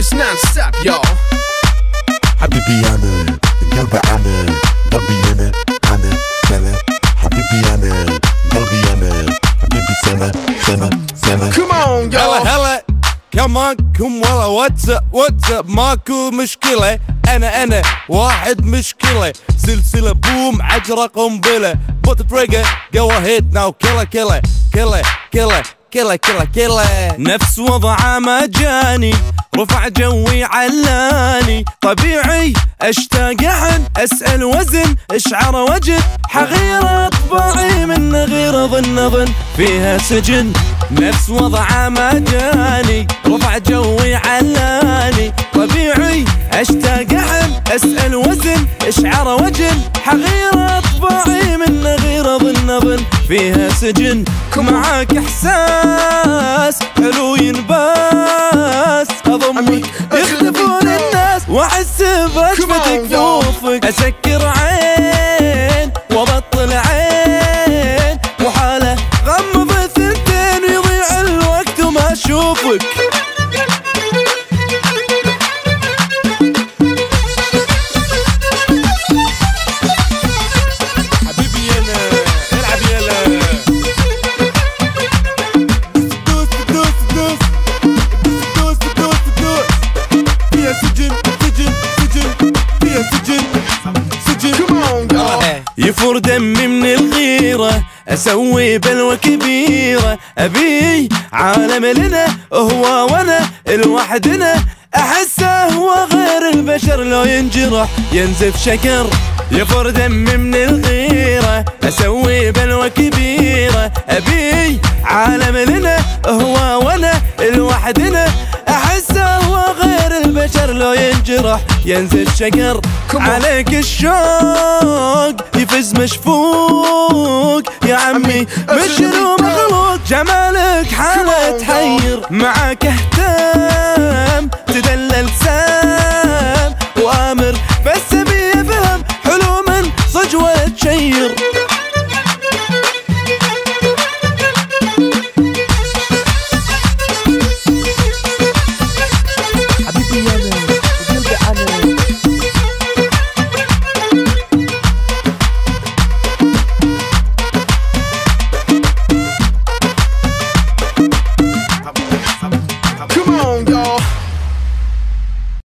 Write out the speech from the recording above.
It's non-stop, y'all. حبيبي أنا قلبي أنا قلبي أنا أنا سنة حبيبي أنا قلبي أنا حبيبي سنة سنة سنة Come on, y'all. هلا هلا كمانكم ولا واتساب واتساب ماكو مشكلة أنا أنا واحد مشكلة سلسلة بوم عجرة قنبلة بوت تريجر جو هيت ناو كلا كلا كلا كلا كلا كلا كلا نفس وضعه ما جاني رفع جوي علاني. طبيعي أشتاق عن أسأل وزن أشعر وجد. حغير أطباعي من غير ظن ظن فيها سجن. نفس وضعه ما جاني رفع جوي علاني. طبيعي أشتاق عن أسأل وزن أشعر وجن حغير فيها سجن معاك إحساس. حلو ينباس أضمك يختفون الناس. وأحس بوجبة كفوفك أسكر عين وابطل عين. وحالة غمض ثنتين ويضيع الوقت وما أشوفك. يفور دمي من الغيرة أسوي بلوى كبيرة. أبي عالم لنا هو وأنا لوحدنا. أحسه هو غير البشر لو ينجرح. ينزف شكر يفور دمي من الغيرة. أسوي بلوى كبيرة. أبي عالم لنا هو وأنا لوحدنا. البشر لو ينجرح ينزل شقر. عليك الشوق يفز مشفوق. يا عمي مشلو مخلوق جمالك حالة تحير. معك اهتم